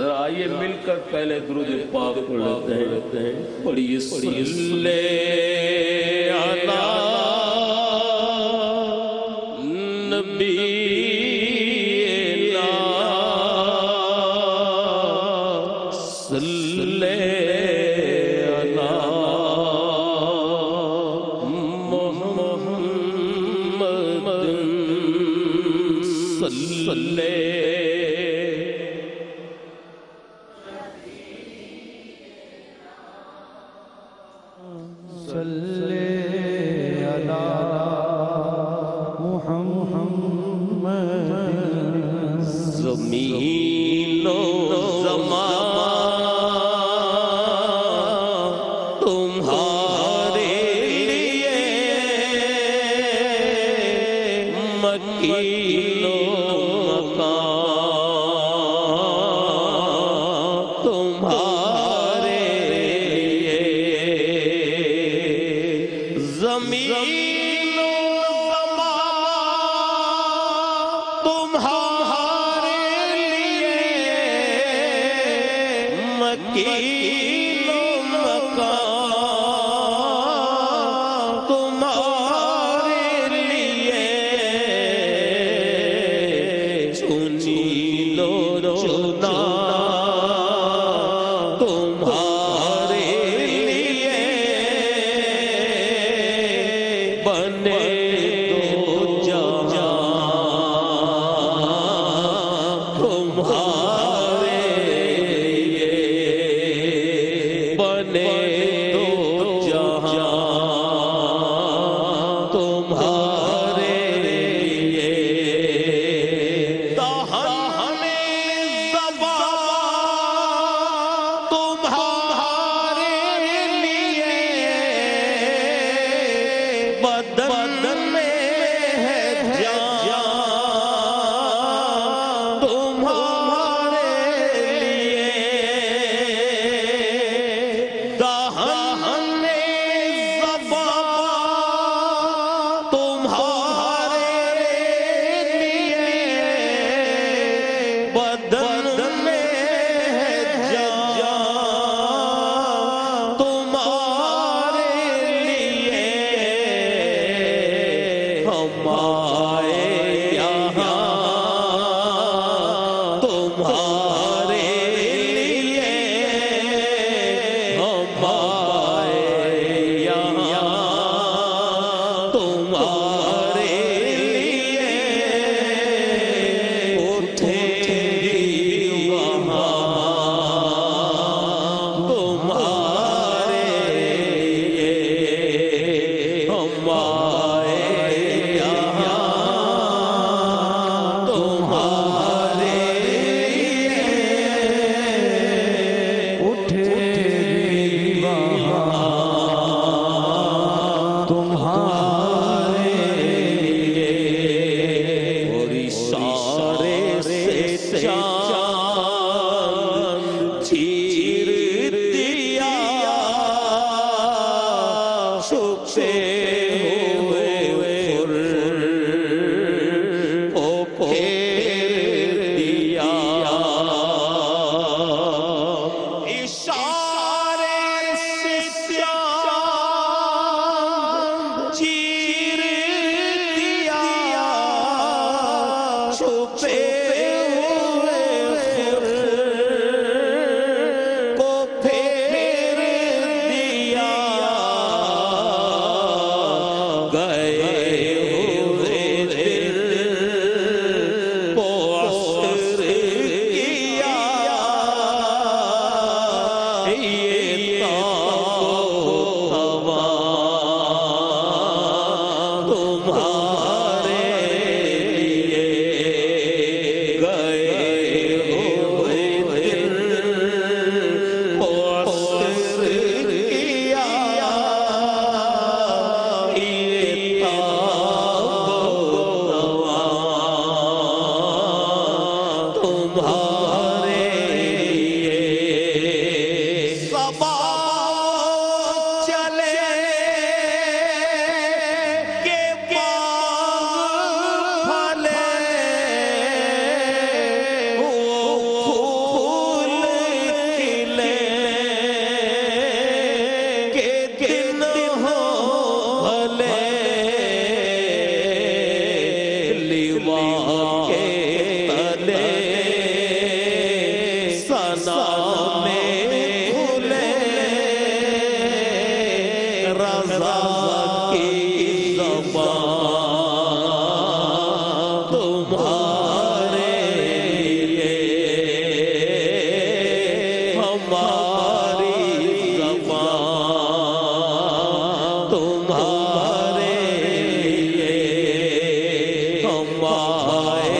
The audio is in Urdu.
ذرا آئیے مل کر پہلے درود پاک پڑھ لیتے ہیں۔ پڑھیے صلی علی نبی محمد صلی محمد زمین مکین و مکان تمہارے لیے چنی لو چنا تمہارے لیے بنے دو جہاں تمہارے ہمارے سکھ سے تمہارا پائے